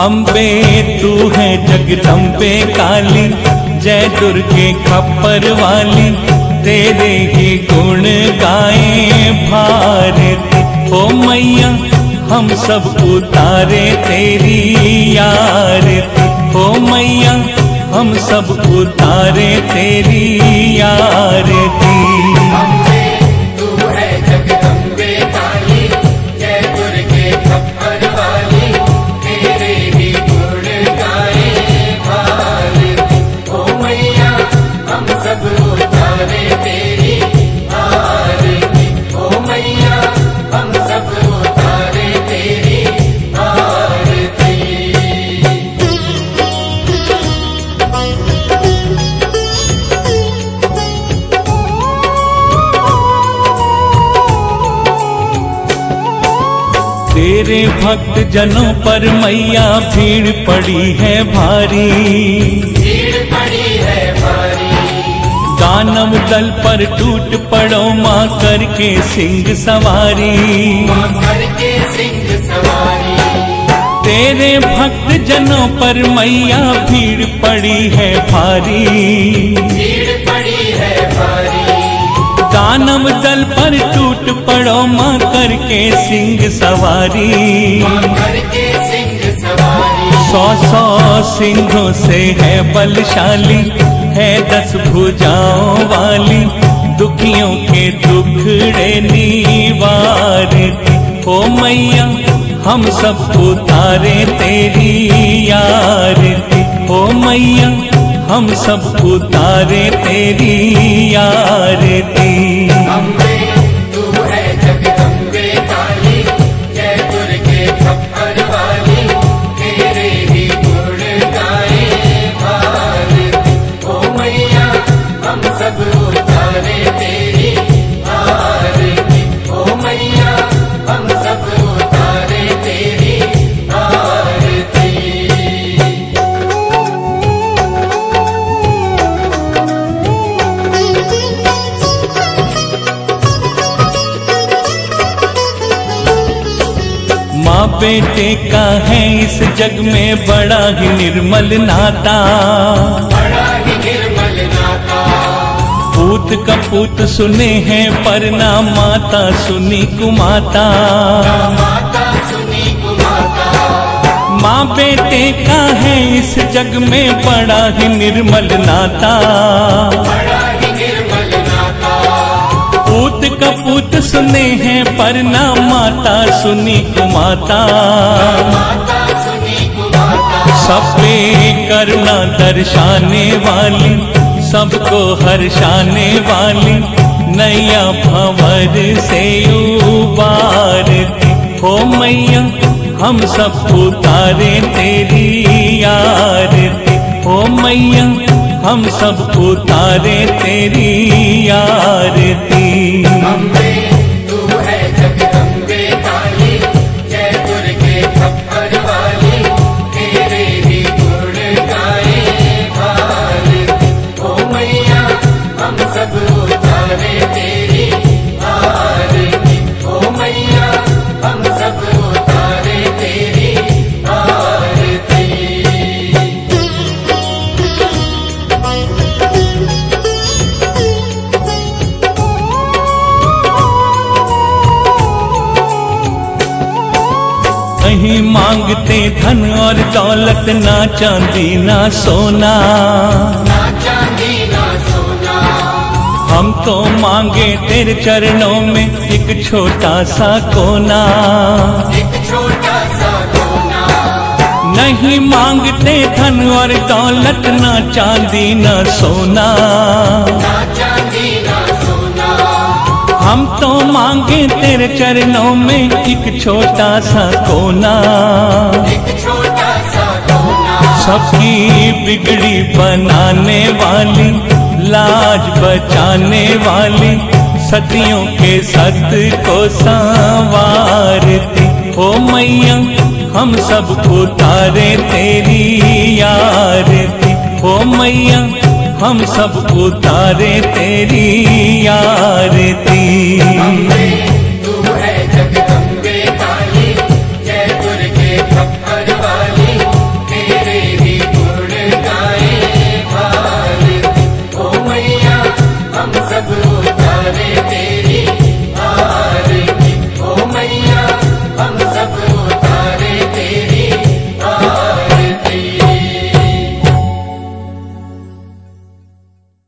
अम्बे तू है जगदम्बे काली, जय दुर्गे खप्पर वाली, तेरे ही गुण गाए भारती। ओ मैया, हम सब उतारे तेरी यारती। ओ मैया, हम सब उतारे तेरी यारती। तेरे भक्त जनों पर मैया भीड़ पड़ी है भारी। भीड़ पड़ी है भारी। दानव दल पर टूट पड़ो माँ करके सिंह सवारी। माँ करके सिंह सवारी। तेरे भक्त जनों पर मैया भीड़ पड़ी है भारी। भीड़ पड़ी है भारी दानव दल पर टूट पड़ो माँ करके सिंह सवारी। सौ सौ सिंहों से है बलशाली, है दस भुजाओं वाली, दुखियों के दुखड़े निवारती ओ मैया, हम सब उतारे तेरी यारती हम सब उतारे तेरी यारती बेटे का है इस जग में बड़ा ही निर्मल नाता। बड़ा ही निर्मल नाता पूत का पूत सुने हैं पर ना माता सुनी कुमाता। माता सुनी कुमाता माँ बेटे का है इस जग में बड़ा ही निर्मल नाता। बड़ा हैं पर ना माता सुनी कुमाता। सब पे करुणा दर्शाने वाली, सबको हर्षाने वाली नैया भंवर से उबारती हो मैया, हम सब उतारे तेरी आरती हो मैया, हम सब उतारे तेरी आरती नहीं मांगते धन और दौलत ना चांदी ना सोना। ना चांदी ना सोना। हम तो मांगे तेरे चरणों में एक छोटा सा कोना। एक छोटा सा कोना। नहीं मांगते धन और दौलत ना चांदी ना सोना। ना सोना हम तो मांगे तेरे चरणों में एक छोटा सा कोना। सबकी बिगड़ी बनाने वाली लाज बचाने वाली सतियों के सत को संवारती। हो मैया हम सब उतारे तेरी यारती। हो मैया हम सब उतारे तेरी यारती